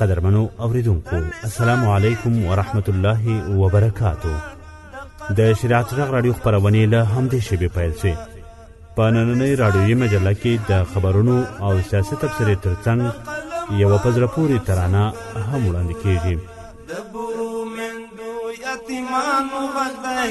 قدرمنو اوریدونکو السلام علیکم ورحمت الله وبرکاتو د شریعت غږ رادیو خپرونې له همدې شیبې پیل شوې په نننۍ رادیویي مجله کې د خبرونو او سیاسي تبصرې ترڅنګ یوه په زړه پورې ترانه هم وړاندې کیږي د بورو مندو یتیمانو غږ دی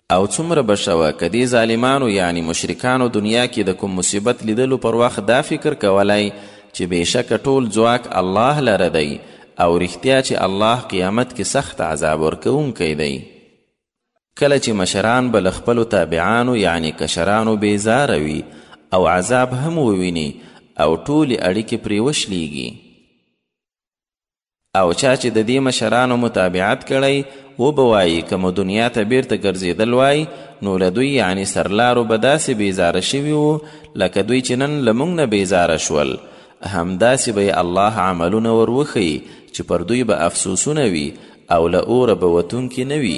او څومره به ښه وه که دې ظالمانو یعنې مشرکانو دنیا کې د کوم مصیبت لیدلو پر وخت دا فکر کولای چې بېشکه ټول ځواک الله لره دی او رښتیا چې الله قیامت کې سخت عذاب ورکوونکی دی. کله چې مشران به له خپلو تابعانو یعنې کشرانو بېزاره وي او عذاب هم وویني او ټولې اړیکې پرې وشلېږي. او چا چې د دې مشرانو متابعت کړی و به وایي که مو دنیا ته بیرته ګرځېدل وای نو له دوی یعنی سرلارو به داسې بیزاره شوي وو لکه دوی چې نن له موږ نه بیزاره شول همداسې به یې الله عملونه ور وښیي چې پر دوی به افسوسونه وي او له اوره به وتونکي نه وي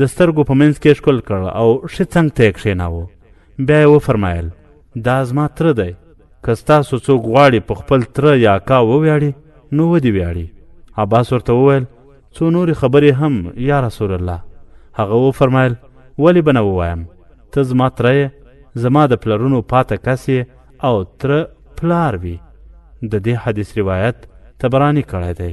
د سترګو په منځ کې ښکل کړ او ښي څنګ ته یې کښېناوه بیا یې وفرمایل دا زما تره دی که ستاسو څوک غواړي په خپل تره یا اکا وویاړي نو ودې ویاړي عباس ورته وویل څو نورې خبرې هم یا رسول الله هغه وفرمایل ولې به نه ووایم ته زما تره یې زما د پلرونو پاته کس یې او تره پلار وي د دې حدیث روایت تبرانی کړی دی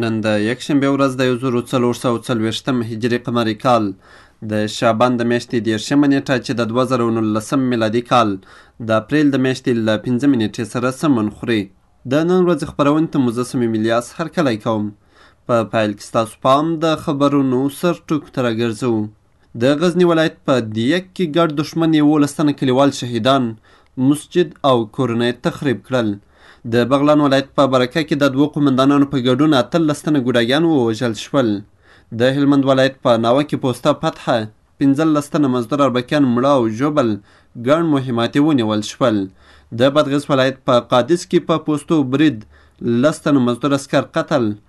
نن د یکشنبې ورځ د یو زرو څلور سوه او څلوېښتم هجري قمري کال د شعبان د میاشتې دېرشمه نېټه چې د دوه زره او نولسم میلادي کال د اپریل د میاشتې له پنځمې نېټې سره سمون خوري. د نن ورځې خپرونې ته مو زه صمیم الیاس هرکلی کوم. په پیل کې ستاسو پام د خبرونو سر ټکو ته راګرځوو. د غزني ولایت په دیک کې ګډ دښمن یولس تنه کلیوال شهیدان مسجد او کورنۍ تخریب کړل د بغلان ولایت په برکه کې د دوو قومندانانو په ګډون اتلس تنه ګوډاګیان ووژل شول د هلمند ولایت په ناوه کې پوسته فتحه پنځلس تنه مزدور اربکیان مړه او ژوبل ګڼ مهمات یې ونیول شول د بادغیس ولایت په قادس کې په پوستو برید لس تنه مزدور اسکر قتل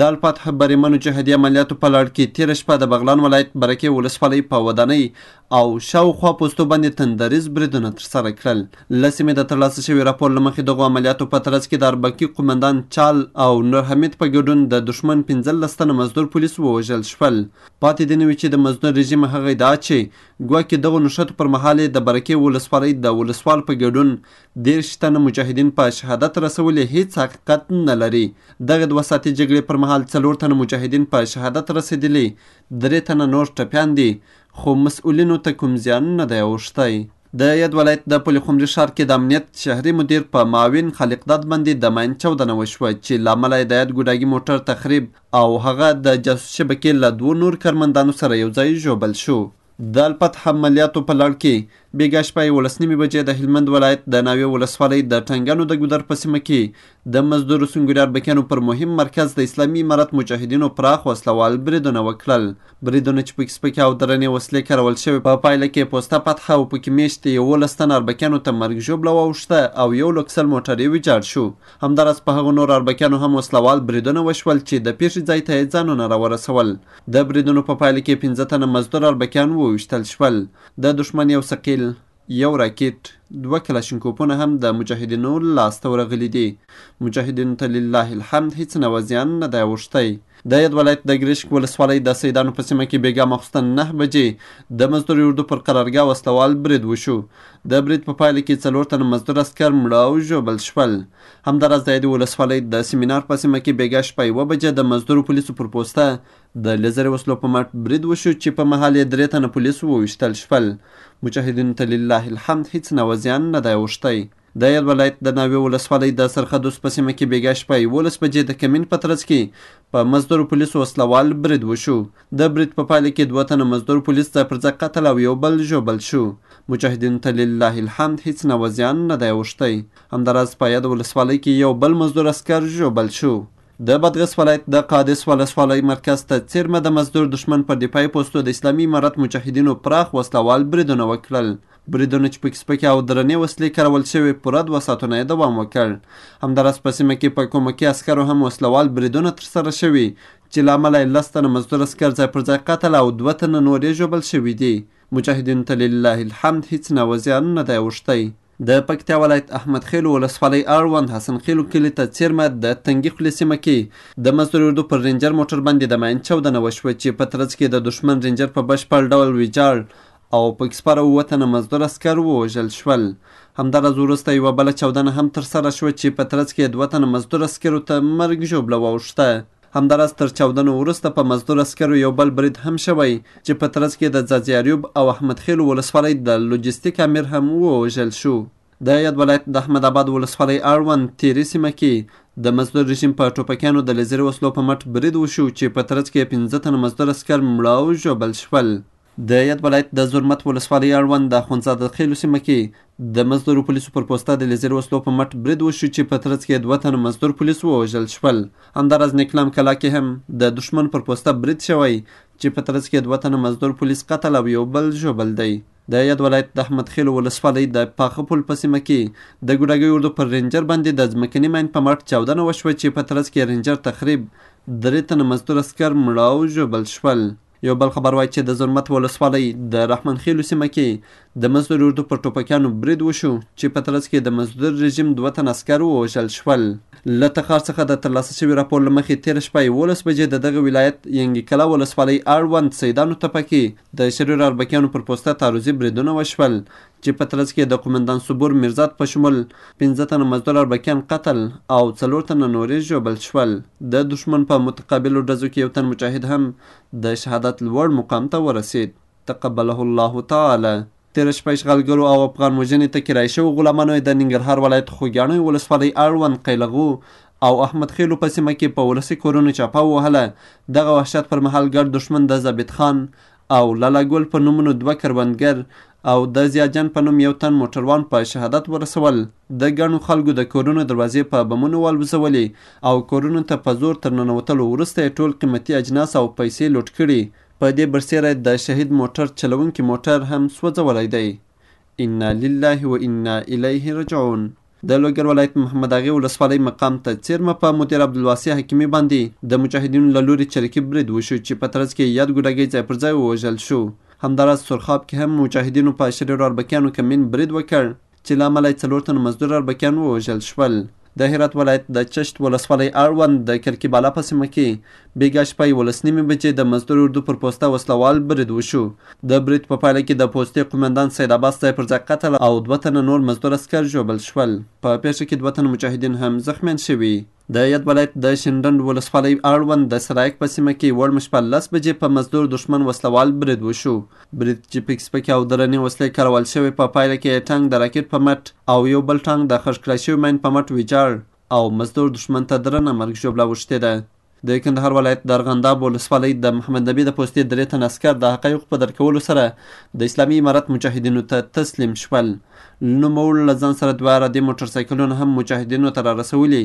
د الفتح بریمنو جهادي عملیاتو په لړ کې تېره شپه د بغلان ولایت برکې ولسوالۍ په ودانۍ او شاوخوا پوستو باندې تندریز بریدونه ترسره کړل. له سیمې د ترلاسه شوي راپور له مخې دغو عملیاتو په ترڅ کې د اربکي قومندان چال او نورحمید په ګډون د دښمن پنځلس تنه مزدور پولیس ووژل شول. پاتې دې نه وي چې د مزدور رژیم هغه ادعا چې ګواکې دغو نښتو پر مهال یې د برکې ولسوالۍ د ولسوال په ګډون دېرش تنه مجاهدین په شهادت رسولي هیڅ حقیقت نه لري. دغې دوه ساعتې جګړې پر مهال څلور تنه مجاهدین په شهادت رسېدلي، درې تنه نور ټپیان دي، خو مسؤلینو ته کوم زیان نه دی اوښتی. د یاد ولایت د پل خمري ښار کې د امنیت شهري مدیر په معاون خالقداد باندې د ماین چاودنه وشوه چې له امله یې د یاد ګوډاګي موټر تخریب او هغه د جاسوسي شبکې له دوو نورو کارمندانو سره یو ځای ژوبل شو. د الفتح عملیاتو په لړ کې بیګا شپه یولس نیمې بجې د هلمند ولایت د ناوې ولسوالۍ د ټنګنو د ګودر په سیمه کې د مزدورو سنګوري اربکیانو پر مهم مرکز د اسلامي امارت مجاهدینو پراخ وسله وال بریدونه وکړل. بریدونه چې پکې سپکې او درنې وسلې کارول شوې، په پایله کې پوسته فتح او پکې میشت یولس تنه اربکیانو ته مرګ ژوبله واوښته او یو لوکسل موټر یې ویجاړ شو. همداراز په هغو نورو اربکیانو هم وسله وال بریدونه وشول چې د پېښې ځای ته یې ځانونه راورسول. د بریدونو په پایله کې پنځه تنه مزدور اربکیان وویشتل شول. د دښمن یو ثقیل، یو راکیټ، دوه کلاشینکوپونه هم د مجاهدینو له لاسته ورغلي دي. مجاهدینو ته لله الحمد هیڅ نوع زیان نه دی اوښتی. د یاد ولایت د ګرشک ولسوالۍ د سیدانو په سیمه کې بېګا ماخوستن نهه بجې د مزدور اردو پر قرارګاه وسله وال برید وشو. د برید په پایله کې څلور تنه مزدور عسکر مړه او ژوبل شول. همداراز د یادې ولسوالۍ د سیمینار په سیمه کې بېګا شپه یوه بجه د مزدورو پولیسو پر پوسته د لیزرې وسلو په مټ برید وشو چې په مهال یې درې تنه پولیس وویشتل شول. مجاهدینو ته لله الحمد هیڅ نوع زیان نه دی اوښتی. د یاد ولایت د ناوې ولسوالۍ د سرخدوس په سیمه کې بېګا شپه یوولس بجې د کمین په ترڅ کې په مزدورو پولیسو وسله وال برید وشو. د برید په پایله کې دوه تنه مزدور پولیس ځای پر ځای قتل او یو بل ژوبل شو. مجاهدینو ته لله الحمد هیڅ نوع زیان نه دی اوښتی. همداراز په یاده ولسوالۍ کې یو بل مزدور عسکر ژوبل شو. د بادغیس ولایت د قادس ولسوالۍ مرکز ته څېرمه د مزدور دښمن پر دفاعي پوستو د اسلامي امارت مجاهدینو پراخ وسله وال بریدونه وکړل. بریدونو چې پکې سپکې او درنې وسلې کارول شوې پوره دوه ساعتونه یې دوام وکړ. همداراز په سیمه کې په کومکي عسکرو هم وسله وال بریدونه ترسره شوي چې له امله یې لس تنه مزدور عسکر ځای پر ځای قتل او دوه تنه نور یې ژوبل شوي دي. مجاهدینو ته لله الحمد هیڅ نوع زیان نه دی اوښتی. د پکتیا ولایت احمد خېلو ولسوالۍ اړوند حسن خېلو کلي ته څېرمه د تنګي خولې سیمه کې د مزدور اردو پر رینجر موټر باندې د ماین چاودنه وشوه چې په ترڅ کې د دښمن رینجر په بشپړ ډول ویجاړ او پکې سپاره اووه تنه مزدور عسکر ووژل شول. همداراز وروسته یوه بله چاودنه هم ترسره شوه چې په ترڅ کې یې دوه تنه مزدور عسکرو ته مرګ ژوبله واوښته. همداراز تر چاودنو وروسته په مزدور عسکرو یو بل برید هم شوی چې په ترڅ کې د ځاځي اریوب او احمد خیلو ولسوالۍ د لوجستیک امیر هم ووژل شو. د یاد ولایت د احمد اباد ولسوالۍ اړوند تیري سیمه کې د مزدور رژیم په ټوپکیانو د لیزري وسلو په مټ برید وشو چې په ترڅ کې یې پنځه تنه مزدور عسکر مړه او ژوبل شول. د ياد ولايت د زرمت ولسوالۍ اړوند د اخوندزاده خېلو سيمه کې د مزدورو پولیسو پر پوسته د لیزر وسلو په مټ برید وشو چې په ترڅ کې دوه تنه مزدور پولیس ووژل شول. همداراز نیکلام کلا کې هم د دښمن پر پوسته برید شوی چې په ترڅ کې دوه تنه مزدور پولیس قتل او یو بل ژوبل دی. د یاد ولایت د احمد خېلو ولسوالۍ د پاخه پل په سیمه کې د ګوډاګۍ اردو پر رینجر باندې د ځمکني ماین په مټ چاودنه وشوه چې په ترڅ کې رینجر تخریب درې تنه مزدور عسکر مړه او ژوبل شول. یو بل خبر وايي چې د زرمت ولسوالۍ د رحمن خېلو سیمه کې د مزدور اردو پر ټوپکیانو برید وشو چې په ترڅ کې د مزدور رژیم دوه تن عسکر ووژل شول له تخار څخه د ترلاسه شوي راپور له مخې تېره شپه یولس بجې د دغه ولایت ینګي کلا ولسوالۍ اړوند سیدانو تپه کې د شریر اربکیانو پر پوسته تعرضي بریدونه وشول چې په ترڅ کې د قومندان صبور میرزاد په شمول پنځه تنه مزدور اربکیان قتل او څلور تنه نورې ژوبل شول. د دښمن په متقابلو ډزو کې یو تن مجاهد هم د شهادت لوړ مقام ته ورسید. تقبله الله تعالی. تېره شپه اشغالګرو او افغان وژنې ته کرایه شوو غلامانو یې د ننګرهار ولایت خوګیاڼیو ولسوالۍ اړوند قیلغو او احمد خېلو په سیمه کې په ولسي کورونو چاپه ووهله. دغه وحشت پر مهال ګډ دښمن د ضابط خان او لالا ګل په نومونو دوه کروندګر او د زیاجان په نوم یو تن موټروان په شهادت ورسول د ګڼو خلکو د کورونو دروازې په بمونو والوزولې او کورونو ته په زور تر ننوتلو وروسته یې ټول قیمتي اجناس او پیسې لوټ کړي په دې برسیره د شهید موټر چلونکي موټر هم سوځولی دی انا لله و انا الیه رجعون د لوګر ولایت محمد اغې ولسوالۍ مقام ته څېرمه په مدیر عبدالواسع حکیمي باندې د مجاهدینو له لوري چریکي برید وشو چې په ترڅ کې یې یاد ګوډاګی ځای پر ځای ووژل شو. همداراز سرخاب کې هم مجاهدینو په شریرو اربکیانو کمین برید وکړ چې له امله یې څلور تنه مزدور اربکیان ووژل شول. د هرات ولایت د چشت ولسوالۍ اړوند د کرکي بالا په سیمه کې بیګا شپه یولس نیمې بجې د مزدور اردو پر پوسته وسله وال برید وشو. د برید په پایله کې د پوستې قومندان سید عباس ځای پر ځای قتل او دوه تنه نور مزدور عسکر ژوبل شول. په پېښه کې دوه تنه مجاهدین هم زخمیان شوي. د یاد ولایت د شینډنډ ولسوالۍ اړوند د سرایک په سیمه کې وړمه شپه لس بجې په مزدور دښمن وسله وال برید وشو. برید چې پکې سپکې او درنې وسلې کارول شوې په پایله کې یې ټانک د راکټ په مټ او یو بل ټانک د خښ کړای شوي ماین په مټ ویجاړ او مزدور دښمن ته درنه مرګ ژوبله اوښتې ده. د کندهار ولایت د ارغنداب ولسوالۍ د محمد نبي د پوستې درې تنه عسکر د حقایقو په درک کولو سره د اسلامي امارت مجاهدینو ته تسلیم شول. نوموړو له ځان سره دوه عرادي موټرسایکلونه هم مجاهدینو ته رارسولي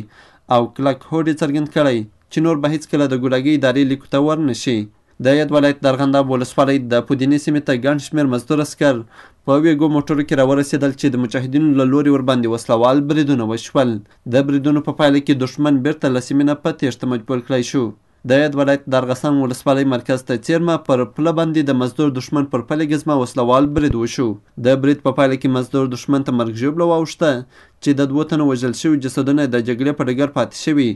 او کلک هوډ یې څرګند کړی چې نور به هیڅکله د ګوډاګي ادارې لیکو ته ورنه شي. د ياد ولايت دارغنداب ولسوالۍ د پودينې سيمې ته ګڼ شمېر مزدور عسکر په ويګو موټرو کې راورسېدل چې د مجاهدينو له لوري ورباندې وسله وال بريدونه وشول. د بريدونو په پايله کې دښمن بېرته له سيمې نه په تېښته مجبور کړای شو. د ياد ولايت دارغسان ولسوالۍ مرکز ته څېرمه پر پله باندې د مزدور دښمن پر پلې ګزمه وسله وال بريد وشو. د بريد په پايله کې مزدور دښمن ته مرګ ژوبله واوښته چې د دوو تنو وژل شوي جسدونه يې د جګړې په ډګر پاتې شوي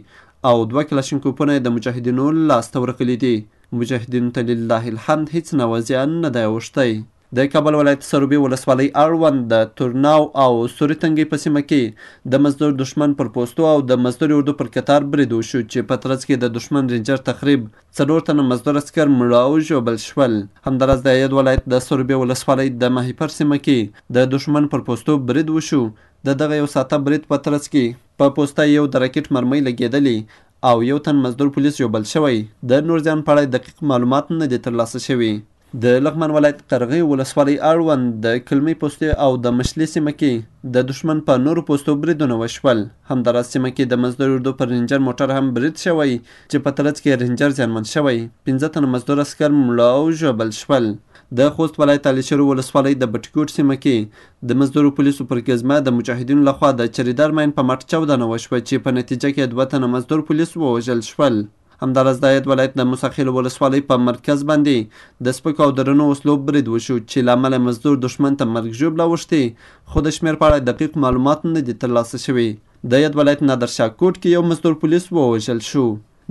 او دوه کلاشینکوپونه یې د مجاهدینو لاس ته ورغلي دي. مجاهدینو ته لله الحمد هیڅ نوع زیان نه دی اوښتی. د کابل ولایت سروبي ولسوالۍ اړوند د تورناو او سوري تنګۍ په سیمه کې د مزدور دښمن پر پوستو او د مزدورې اردو پر کتار برید وشو چې په ترڅ کې د دښمن رینجر تخریب څلور تنه مزدور عسکر مړه او ژوبل شول. همداراز د یاد ولایت د سروبي ولسوالۍ د ماهیپر سیمه کې د دښمن پر پوستو برید وشو، د دغه یو ساعته برید په ترڅ کې په پوسته یو د راکټ مرمۍ لګېدلې او یو تن مزدور پولیس ژوبل شوی، د نور زیان په اړه یې دقیق معلومات نه دي ترلاسه شوي. د لغمان ولایت قرغې ولسوالۍ اړوند د کلمۍ پوستې او د مشلې سیمه کې د دښمن په نورو پوستو بریدونه وشول. همداراز سیمه کې د مزدور اردو پر رینجر موټر هم برید شوی چې په ترڅ کې رینجر زیانمن شوی، پنځه تنه مزدور عسکر مړه او ژوبل شول. د خوست ولایت علیشرو ولسوالۍ د بټي کوټ سیمه کې د مزدورو پولیسو پر ګزمه د مجاهدینو لخوا د چریدر ماین په مټ چاودنه وشوه چې په نتیجه کې دوه تنه مزدور پولیس ووژل شول. همداراز د اید ولایت د موساخېلو ولسوالۍ په مرکز باندې د سپکو او درنو وسلو برید وشو چې له امله یې مزدور دښمن ته مرګ ژوبله اوښتې خو د شمېر په اړه دقیق معلومات نه دي ترلاسه شوي. د اید ولایت نادرشاه کوټ کې یو مزدور پولیس ووژل شو.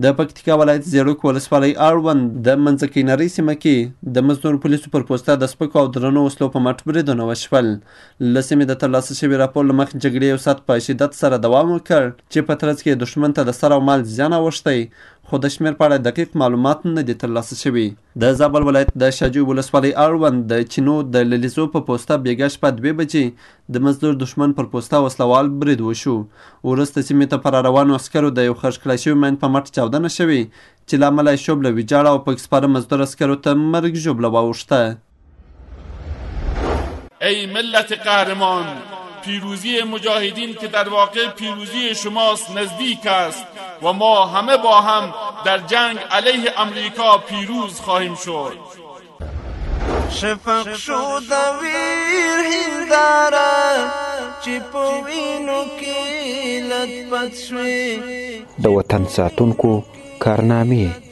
د پکتیکا ولایت زیړوک ولسوالۍ اړوند د منځکۍ نرۍ سیمه کې د مزدور پولیسو پر پوسته د سپکو او درنو وسلو په مټ بریدونه وشول له سیمې د ترلاسه شوي راپور له مخې جګړې یو ساعت په شدت سره دوام وکړ چې په ترڅ کې یې دښمن ته د سر او مال زیان اوښتی خو د شمېر په اړه دقیق معلومات نه دي ترلاسه شوي د زابل ولایت د شاجوی ولسوالۍ اړوند د چینو د للیزو په پوسته بیګا شپه دوې بجې د مزدور دښمن پر پوسته وسله وال برید وشو. ورسته سیمې ته په راروانو عسکرو د یو خرڅ کړای شوي مین په مټ چاودنه شوې چې له امله یې شوبله ویجاړه او پکسپاره مزدور عسکرو ته مرګ ژوبله واوښته. ای ملت قهرمان پیروزی مجاهدین که در واقع پیروزی شماست نزدیک است و ما همه با هم در جنگ علیه امریکا پیروز خواهیم شد شفق شود ویر هنداره چی وطن ساتونکو تاریخ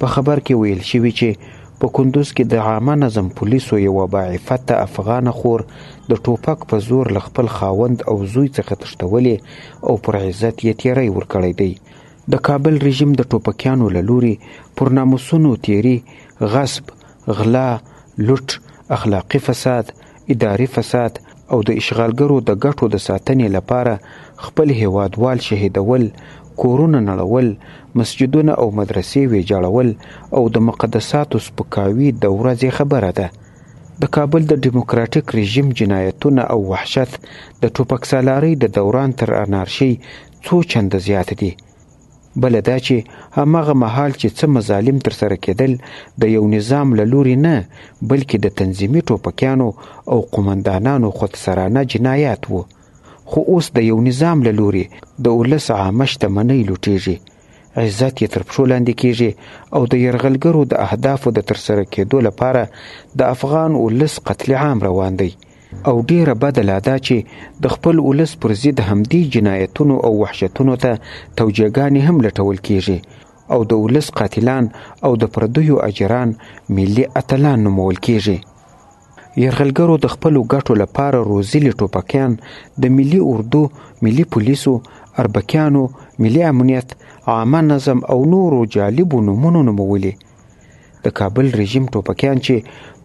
په خبر کې ویل شوي چې په کندوز کې د عامه نظم پولیسو یوه باعفته افغانه خور د ټوپک په زور له خپل خاوند او زوی څخه تښتولې او پر عزت یې تیری ورکړی دی. د کابل رژیم د ټوپکیانو له لوري پر ناموسونو تیری، غصب، غلا، لوټ، اخلاقي فساد، اداري فساد او د اشغالګرو د ګټو د ساتنې لپاره خپل هېوادوال شهیدول، کورونه نړول، مسجدونه او مدرسې ویجاړول او د مقدساتو سپکاوي د ورځې خبره ده. د کابل د ډیموکراټیک رژیم جنایتونه او وحشت د ټوپکسالارۍ د دوران تر انارشۍ څو چنده زیات دي. بله دا چې هماغه مهال چې څه مظالم تر سره کېدل د یو نظام له لوري نه بلکې د تنظیمي ټوپکیانو او قومندانانو خودسرانه جنایات وو خو اوس د یو نظام له لوري د ولس عامه شتمنۍ لوټیږي عزت یې تر پښو لاندې کیږي او د یرغلګرو د اهدافو د ترسره کېدو لپاره د افغان ولس قتل عام روان دی او ډیره بده لا دا چې د خپل ولس پر ضد همدې جنایتونو او وحشتونو ته توجیهګانې هم لټول کیږي او د ولس قاتلان او د پردیو اجران ملي اتلان نومول کیږي یرغلګرو د خپلو ګټو لپاره روزلي ټوپکیان د ملي اردو ملي پولیسو اربکیانو ملي امنیت عامه نظم او نورو جالبو نومونو نومولي د کابل رژیم ټوپکیان چې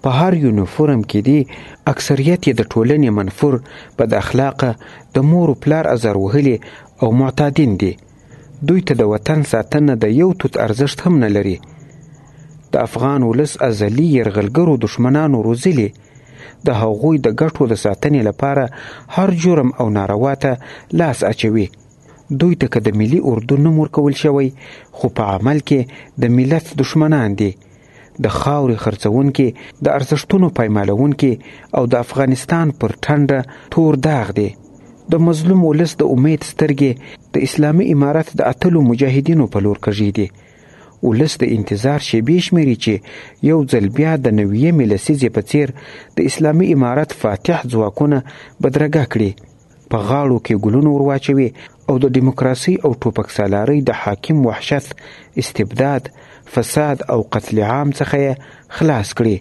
په هر یونیفورم کې دي اکثریت یې د ټولنې منفور بد اخلاقه د مور و پلار ازار وهلي او معتادین دي دوی ته د وطن ساتنه د یو توت ارزښت هم نه لري د افغان ولس ازلي یرغلګرو دښمنانو روزلي د هغوی د ګټو د ساتنې لپاره هر جرم او ناروا ته لاس اچوي دوی ته که د ملي اردو نوم ورکول شوی خو په عمل کې د ملت دښمنان دي د خاورې خرڅونکي د ارزښتونو پایمالونکي او د افغانستان پر ټنډه تور داغ دی د مظلوم ولس د امید سترګې د اسلامي امارت د اتلو مجاهدینو په لور کږې دي ولس د انتظار شیبې شمیري چې یو ځل بیا د نویمې لسیزې په څیر د اسلامي امارت فاتح ځواکونه بدرګه کړي په غاړو کې ګلونو ور واچوي او د دیموکراسۍ او ټوپک سالارۍ د حاکم وحشت، استبداد، فساد او قتل عام څخه یې خلاص کړي.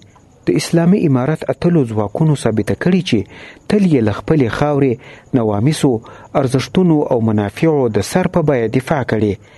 د اسلامي امارت اتلو ځواکونو ثابته کړې چې تل یې له خپلې خاورې، نوامیسو، ارزښتونو او منافعو د سر په بیه دفاع کړې.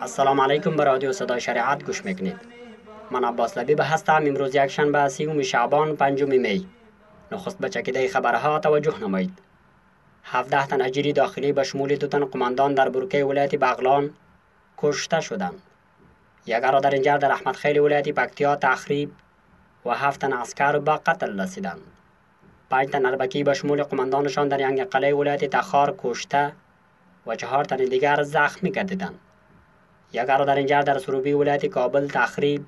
السلام علیکم به رادیو صدای شریعت گوش میکنید من عباس لبیب هستم امروز یک شنبه سیوم شعبان پنجم می نخست به چکیده خبرها توجه نمایید 17 تن اجیری داخلی به شمول دو تن قماندان در برکه ولایت بغلان کشته شدند یک را در اینجا در احمد خیلی ولایت پکتیا تخریب و هفت تن عسکر به قتل رسیدند پنج تن البکی به شمول قماندانشان در ینگ قلعه ولایت تخار کشته و چهار تن دیگر زخمی گردیدند. یک ارا در اینجا در سروبی ولایت کابل تخریب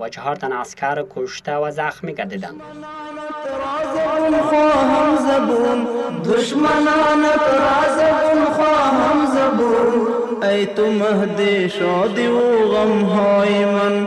و چهار تن عسکر کشته و زخمی گردیدند. ای تو مهدی شادی و غم های من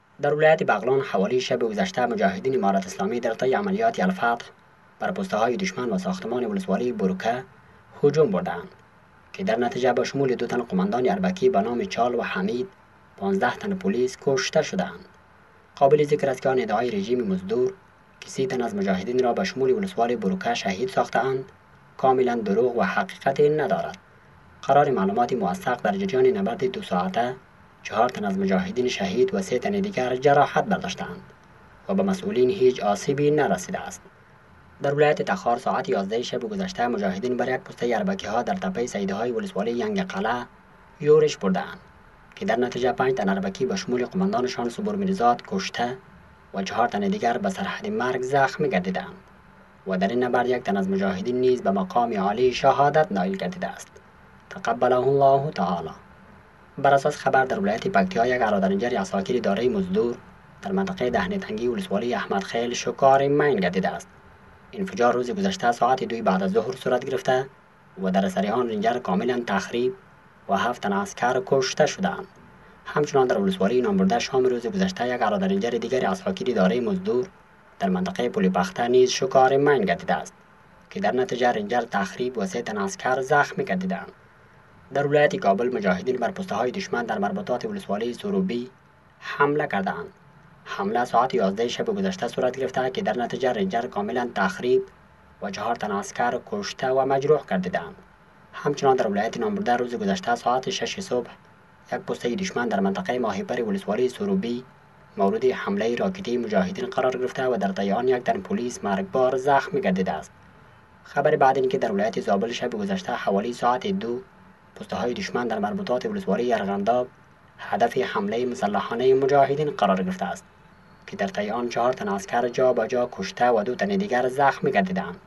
در ولایت بغلان حوالی شب گذشته مجاهدین امارت اسلامی در طی عملیات الفتح بر پوسته های دشمن و ساختمان ولسوالی بروکه هجوم بردند که در نتیجه با شمول دو تن قماندان اربکی با نام چال و حمید 15 تن پلیس کشته شدند قابل ذکر است که آن ادعای رژیم مزدور که سی تن از مجاهدین را به شمول ولسوال بروکه شهید ساختهاند کاملا دروغ و حقیقت ندارد قرار معلومات موثق در جریان نبرد دو ساعته چهار تن از مجاهدین شهید و سه تن دیگر جراحت برداشتند و به مسئولین هیچ آسیبی نرسیده است در ولایت تخار ساعت 11 شب گذشته مجاهدین بر یک پسته یربکی ها در تپه سیده های ولسوالی ینگ قلعه یورش بردند که در نتیجه پنج تن اربکی به شمول قماندانشان صبور میرزاد کشته و چهار تن دیگر به سرحد مرگ زخمی گردیدند و در این نبرد یک تن از مجاهدین نیز به مقام عالی شهادت نایل گردیده است تقبله الله تعالی بر اساس خبر در ولایت پکتیا یک ارادرنجر عساکر اداره مزدور در منطقه تنگی ولسوالی احمد خیل شکار مین گردیده است انفجار روز گذشته ساعت دوی بعد از ظهر صورت گرفته و در اثر آن رنجر کاملا تخریب و هفت تن اسکر کشته شدند همچنان در ولسوالی نامبرده شام روز گذشته یک ارادرنجر دیگری از خاکی اداره مزدور در منطقه پولی بخته نیز شکار منگ گردیده است که در نتیجه رنجر تخریب و سه تن اسکر زخمی گردیدند در ولایت کابل مجاهدین بر پسته های دشمن در مربوطات ولسوالی سروبی حمله کرده اند. حمله ساعت 11 شب گذشته صورت گرفته که در نتیجه رنجر کاملا تخریب و چهار تن اسکر کشته و مجروح کرده اند. همچنان در ولایت نامبرده روز گذشته ساعت 6 صبح یک پسته دشمن در منطقه ماهیپر ولسوالی سروبی مورد حمله راکتی مجاهدین قرار گرفته و در طی آن یک تن پلیس مرگبار زخمی گردیده است. خبر بعد اینکه در ولایت زابل شب گذشته حوالی ساعت دو پسته های دشمن در مربوطات ولسوالی ارغنداب هدف حمله مسلحانه مجاهدین قرار گرفته است که در طی آن چهار تن اسکر جا با جا کشته و دو تن دیگر زخمی گردیدهاند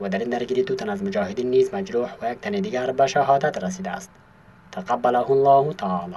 و در این درگیری دو تن از مجاهدین نیز مجروح و یک تن دیگر به شهادت رسیده است تقبله الله تعالی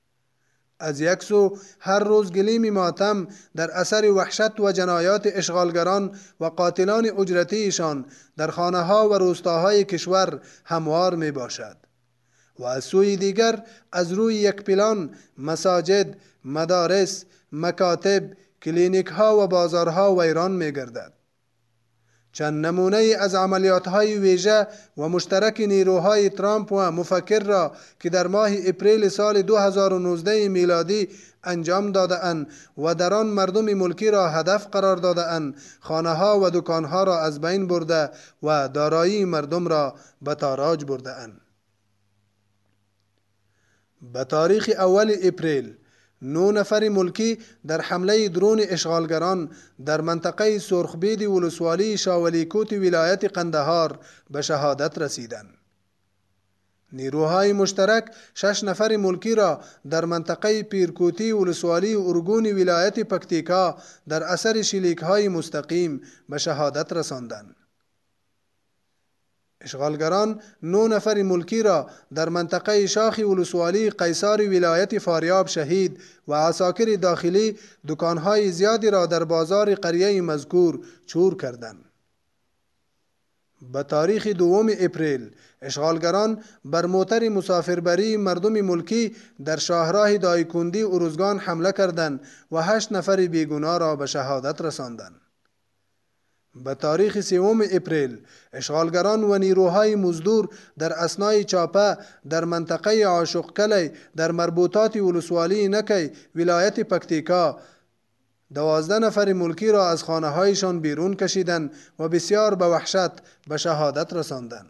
از یک سو هر روز گلیم ماتم در اثر وحشت و جنایات اشغالگران و قاتلان اجرتیشان در خانه ها و روستاهای کشور هموار می باشد و از سوی دیگر از روی یک پلان مساجد، مدارس، مکاتب، کلینیک ها و بازارها ویران می گردد. چند نمونه ای از عملیاتهای ویژه و مشترک نیروهای ترامپ و مفکر را که در ماه اپریل سال دو هزار و نوزده میلادی انجام داده اند و در آن مردم ملکی را هدف قرار داده اند خانهها و دکانها را از بین برده و دارایی مردم را به تاراج برده اند. به تاریخ اول اپریل نو نفر ملکی در حمله درون اشغالګران در منطقه سرخبید ولسوالی شاولی کوت ولایت قندهار به شهادت رسیدند. نیروهای مشترک شش نفر ملکی را در منطقه پیرکوتی ولسوالی ارگون ولایت پکتیکا در اثر شلیکهای مستقیم به شهادت رساندند. اشغالګران نو نفر ملکی را در منطقه شاخی ولسوالی قیصاری ولایت فاریاب شهید و عساکر داخلی دکانهای زیادی را در بازار قریه مذکور چور کردن. به تاریخ دوم اپریل اشغالگران بر موتر مسافربری مردم ملکی در شاهراه دایکندی ارزگان حمله کردن و هشت نفر بیگناه را به شهادت رساندن. به تاریخ سیوم اپریل اشغالګران و نیروهای مزدور در اسنای چاپه در منطقه عاشق کلی در مربوطات ولسوالی نکی ولایت پکتیکا دوازده نفر ملکی را از خانه هایشان بیرون کشیدند و بسیار به وحشت به شهادت رساندند.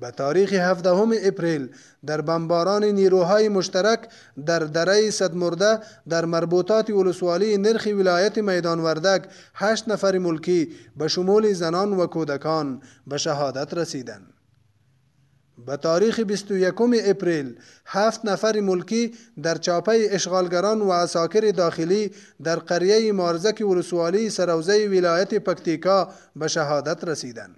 به تاریخ هفدهم اپریل در بمباران نیروهای مشترک در دره صدمرده در مربوطات ولسوالی نرخ ولایت میدان وردګ هشت نفر ملکی به شمول زنان و کودکان به شهادت رسیدند. به تاریخ بیست و یکم اپریل هفت نفر ملکی در چاپه اشغالگران و عساکر داخلی در قریه مارزک ولسوالی سروزه ولایت پکتیکا به شهادت رسیدند.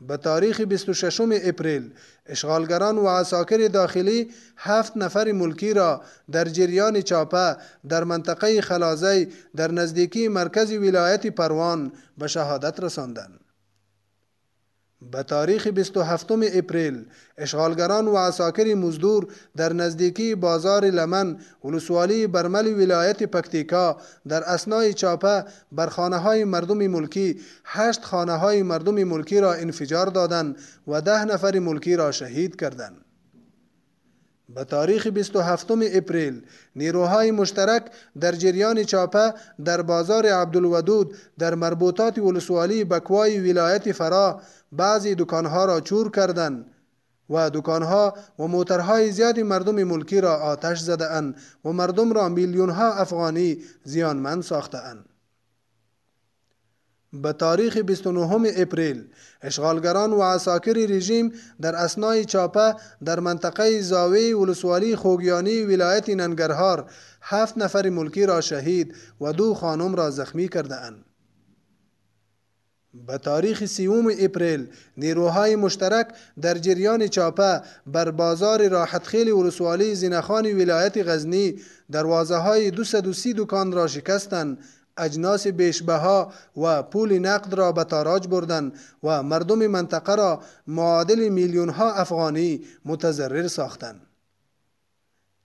به تاریخ بیست و ششم اپریل اشغالگران و عساکر داخلی هفت نفر ملکی را در جریان چاپه در منطقه خلازی در نزدیکی مرکز ولایت پروان به شهادت رساندند. به تاریخ بیست و هفتم اپریل اشغالګران و عساکر مزدور در نزدیکی بازار لمن ولسوالی برمل ولایت پکتیکا در اثناء چاپه بر خانه های مردم ملکی هشت خانه های مردم ملکی را انفجار دادند و ده نفر ملکی را شهید کردند. به تاریخ بیست و هفتم اپریل نیروهای مشترک در جریان چاپه در بازار عبدالودود در مربوطات ولسوالی بکوای ولایت فراه بعضی دکانها را چور کردند و دکانها و موترهای زیادی مردم ملکی را آتش زده اند و مردم را میلیونها افغانی زیانمند ساخته اند. به تاریخ بیست و نهم اپریل اشغالګران و عساکر رژیم در اثناء چاپه در منطقه زاوه ولسوالی خوږیانی ولایت ننګرهار هفت نفر ملکی را شهید و دو خانم را زخمی کرده اند. به تاریخ سیوم اپریل نیروهای مشترک در جریان چاپه بر بازار راحتخیل ولسوالی زینخان ولایت غزنی دروازههای دو سد و سی دکان را شکستند اجناس بیشبها و پول نقد را به تاراج بردن و مردم منطقه را معادل میلیون ها افغانی متضرر ساختن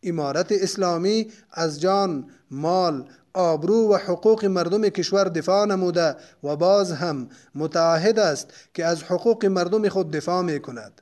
امارت اسلامی از جان، مال، آبرو و حقوق مردم کشور دفاع نموده و باز هم متعهد است که از حقوق مردم خود دفاع می کند.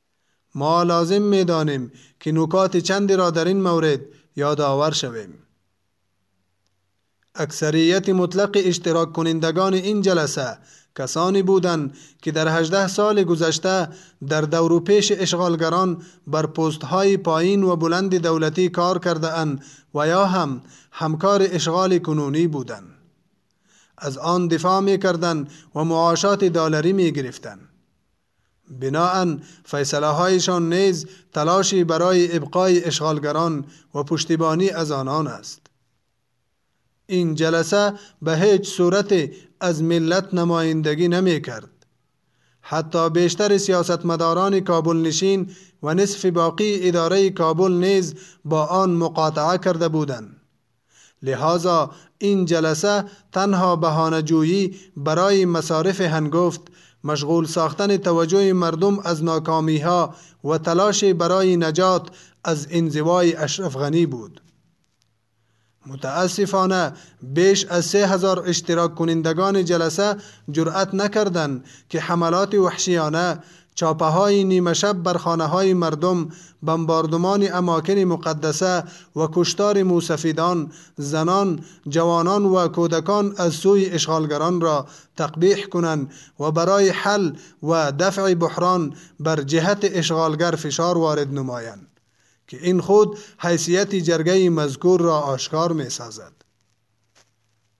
ما لازم می که نکات چندی را در این مورد یادآور شویم اکثریت مطلق اشتراک کنندگان این جلسه کسانی بودند که در 18 سال گذشته در دورو پیش اشغالگران بر پستهای پایین و بلند دولتی کار کرده و یا هم همکار اشغال کنونی بودند از آن دفاع می کردن و معاشات دلاری می گرفتن. بناهن فیصله هایشان نیز تلاشی برای ابقای اشغالگران و پشتیبانی از آنان است. این جلسه به هیچ صورت از ملت نمایندگی نمی کرد. حتی بیشتر سیاستمداران کابل نشین و نصف باقی اداره کابل نیز با آن مقاطعه کرده بودند. لحاظا این جلسه تنها جویی برای مصارف هنگفت مشغول ساختن توجه مردم از ناکامی ها و تلاش برای نجات از انزوای اشرف غنی بود. متاسفانه بیش از سه هزار اشتراک کنندگان جلسه جرأت نکردند که حملات وحشیانه چاپه های نیمه شب بر خانه های مردم بمباردمان اماکن مقدسه و کشتار موسفیدان زنان جوانان و کودکان از سوی اشغالگران را تقبیح کنند و برای حل و دفع بحران بر جهت اشغالگر فشار وارد نمایند که این خود حیثیت جرگه مذکور را آشکار می سازد.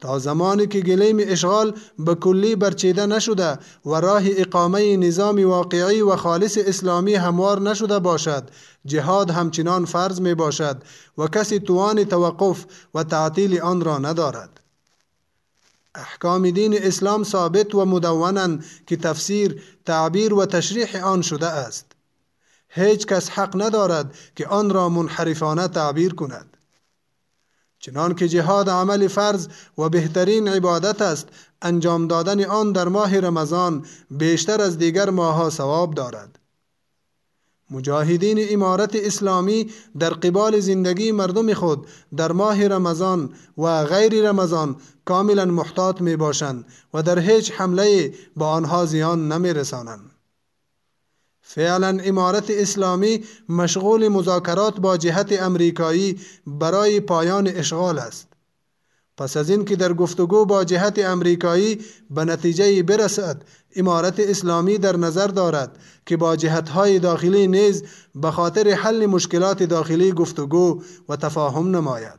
تا زمانی که گلیم اشغال به کلی برچیده نشده و راه اقامه نظام واقعی و خالص اسلامی هموار نشده باشد جهاد همچنان فرض می باشد و کسی توان توقف و تعطیل آن را ندارد احکام دین اسلام ثابت و مدونن که تفسیر تعبیر و تشریح آن شده است هیچ کس حق ندارد که آن را منحرفانه تعبیر کند چنان که جهاد عمل فرض و بهترین عبادت است انجام دادن آن در ماه رمضان بیشتر از دیگر ماهها ثواب دارد مجاهدین امارت اسلامی در قبال زندگی مردم خود در ماه رمضان و غیر رمضان کاملا محتاط می باشند و در هیچ حمله با آنها زیان نمی رسانند. فعلا امارت اسلامی مشغول مذاکرات با جهت امریکایی برای پایان اشغال است. پس از این که در گفتگو با جهت امریکایی به نتیجه ای برسد، امارت اسلامی در نظر دارد که با جهت های داخلی نیز به خاطر حل مشکلات داخلی گفتگو و تفاهم نماید.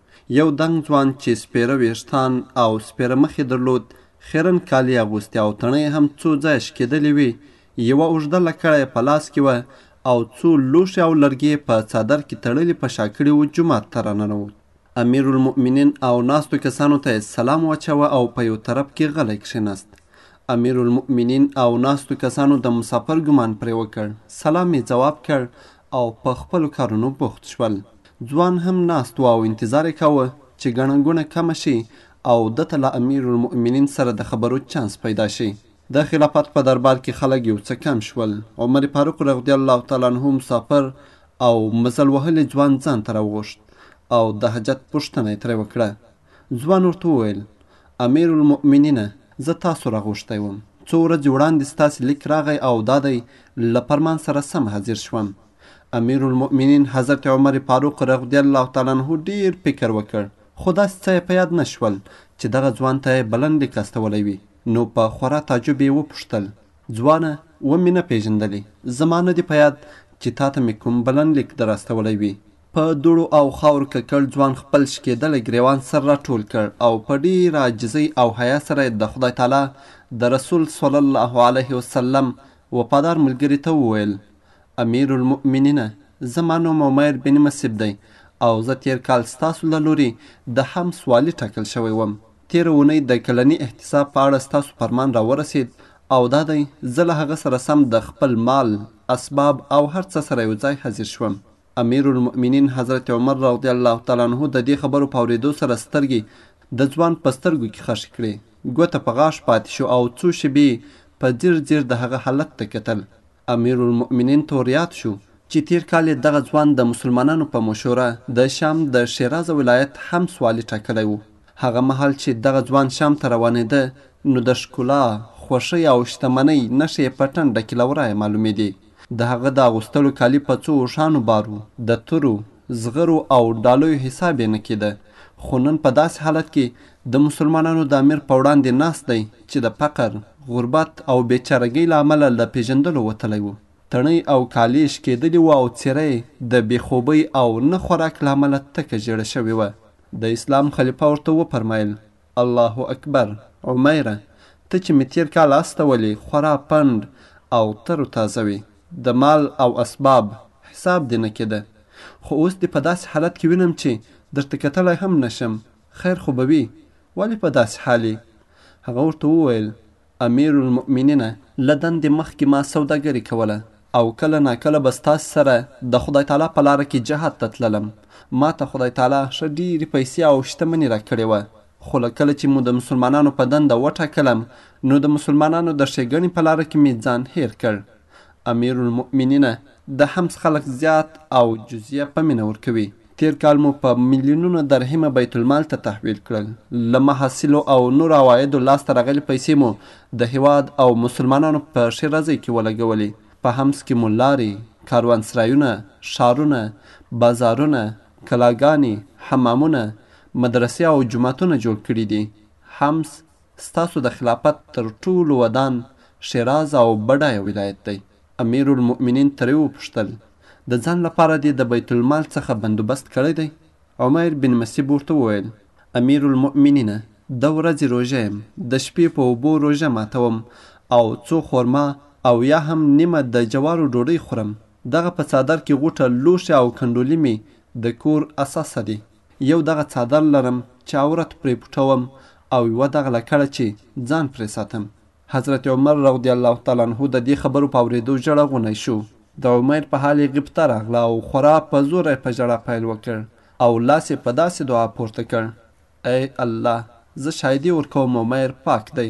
یو دنګ ځوان چې سپېره وېښتان او سپېره مخ یې درلود، خیرن کالي اغوستي او تڼۍ یې هم څو ځایه شکېدلې وې، یوه اوږده لکړه یې په لاس کې وه او څو لوښي او لرګي یې په څادر کې تړلي په شا کړي وو، جومات ته راننوت. امیرالمؤمنین او ناستو کسانو ته یې سلام واچاوه او په یو طرف کې غلی کښېناست. امیرالمؤمنین او ناستو کسانو د مساپر ګومان پرې وکړ، سلام یې ځواب کړ او په خپلو کارونو بوخت شول. ځوان هم ناست و او انتظار یې کاوه چې ګڼه ګوڼه کمه شي او ده ته له امیرالمؤمنین سره د خبرو چانس پیدا شي. د خلافت په دربار کې خلک یو څه کم شول، عمر فاروق رضی الله تعالی عنه مسافر او مزل وهلي ځوان ځان ته راوغوښت او د حاجت پوښتنه یې ترې وکړه. ځوان ورته وویل، امیر المؤمنینه! زه تاسو راغوښتی وم، څو ورځې وړاندې ستاسې لیک راغی او دا دی، له فرمان سره سم حاضر شوم. امیر المؤمنین حضرت عمر فاروق رغدی الله تعالی عنه ډېر فکر وکړ، خو داسې څه یې په یاد نه شول چې دغه ځوان ته یې بلن لیک استولی وي، نو په خورا تعجب یې وپوښتل، ځوانه! و مې نه پېژندلې، زما نه دې په یاد چې تاته مې کوم بلن لیک در استولی وي، په دوړو او خاورو ککړ ځوان خپل شکېدلی ګرېوان سر راټول کړ او په ډېره عاجزۍ او حیا سره یې د خدای تعالی د رسول صلی الله علیه وسلم وفادار ملګري ته وویل، امیر المؤمنینه! زما نوم عمیر بن مسیب دی او زه تېر کال ستاسو له لوري د حمص والي ټاکل شوی وم. تېره اونۍ د کلني احتساب په اړه ستاسو فرمان راورسېد او دا دی زه له هغه سره سم د خپل مال، اسباب او هر څه سره یو ځای حاضر شوم. امیر المؤمنین حضرت عمر رضی الله تعالی عنه د دې خبرو په اورېدو سره سترګې د ځوان په سترګو کې خښې کړې، ګوته په غاښ پاتې شو او څو شېبې یې په ځیر ځیر د هغه حالت ته کتل. امیر المؤمنین ته وریاد شو چې تېر کال یې دغه ځوان د مسلمانانو په مشوره د شام د ښېرازه ولایت حمص والي ټاکلی و. هغه مهال چې دغه ځوان شام ته روانېده نو د ښکلا، خوښۍ او شتمنۍ نښې یې په ټنډه کې له ورایه معلومېدې. د هغه د اغوستلو کالي په څو اوښانو بار وو، د تورو، زغرو او ډالیو حساب یې نه کېده، خو نن په داسې حالت کې د مسلمانانو د امیر په وړاندې ناست دی چې د فقر، غربت او بې چارګۍ له امله له پېژندلو وتلی و، تڼۍ او کالي یې شکېدلي وو او څېره یې د بې خوبۍ او نه خوراک له امله تکه ژېړه شوې وه، د اسلام خلیفه ورته وفرمایل، الله اکبر عمیره ته چې مې تیر کال استولې خورا پنډ او تر و تازه وې د مال او اسباب حساب دې نه کیده خو اوس دې په داسې حالت کې وینم چې درته کتلی هم نشم خیر خو به وي ولې په داسې حال یې هغه ورته وویل امیر المؤمنینه له دندې مخکې ما سوداګري کوله او کله ناکله به ستاسې سره د خدای تعالی په لاره کې جهاد ته تللم، ما ته خدای تعالی ښه ډېرې پیسې او شتمني راکړې وه، خو له کله چې مو د مسلمانانو په دنده وټاکلم نو د مسلمانانو د ښېګڼې په لاره کې مې ځان هېر کړ. امیر المؤمنینه د حمص خلک زیات او جزیه په مینه ورکوي. تیر کال مو په میلیونونو درهمه بیت المال ته تحویل کړل. له محاصیلو او نورو عوایدو لاس ته راغلې پیسې مو د هیواد او مسلمانانو په ښیرازۍ کې ولګولې. په حمص کې مو لارې، کاروانسرایونه، ښارونه، بازارونه، کلاګانې، حمامونه، مدرسې او جوماتونه جوړ کړي دي. حمص، ستاسو د خلافت تر ټولو ودان، ښېراز او بډایه ولایت دی. امیر المؤمنین ترې وپوښتل، د ځان لپاره دې د بیت المال څخه بندوبست کړی دی؟ عمیر بن مسیب ورته وویل، امیر المؤمنینه! د ورځې روژه یم، د شپې په اوبو روژه ماتوم او څو خورما او یا هم نیمه د جوارو ډوډۍ خورم. دغه په څادر کې غوټه لوښي او کنډولي مې د کور اثاثه دي. یو دغه څادر لرم چې عورت پرې پټوم او یوه دغه لکړه چې ځان پرې ساتم. حضرت عمر رضی الله تعالی عنه د دې خبرو په اورېدو ژړغونی شو. د عمیر په حال یې غبطه راغله او خورا په زوره یې په ژړا پیل وکړ او لاس یې په داسې دعا پورته کړ، ای الله! زه شاهدي ورکوم عمیر پاک دی،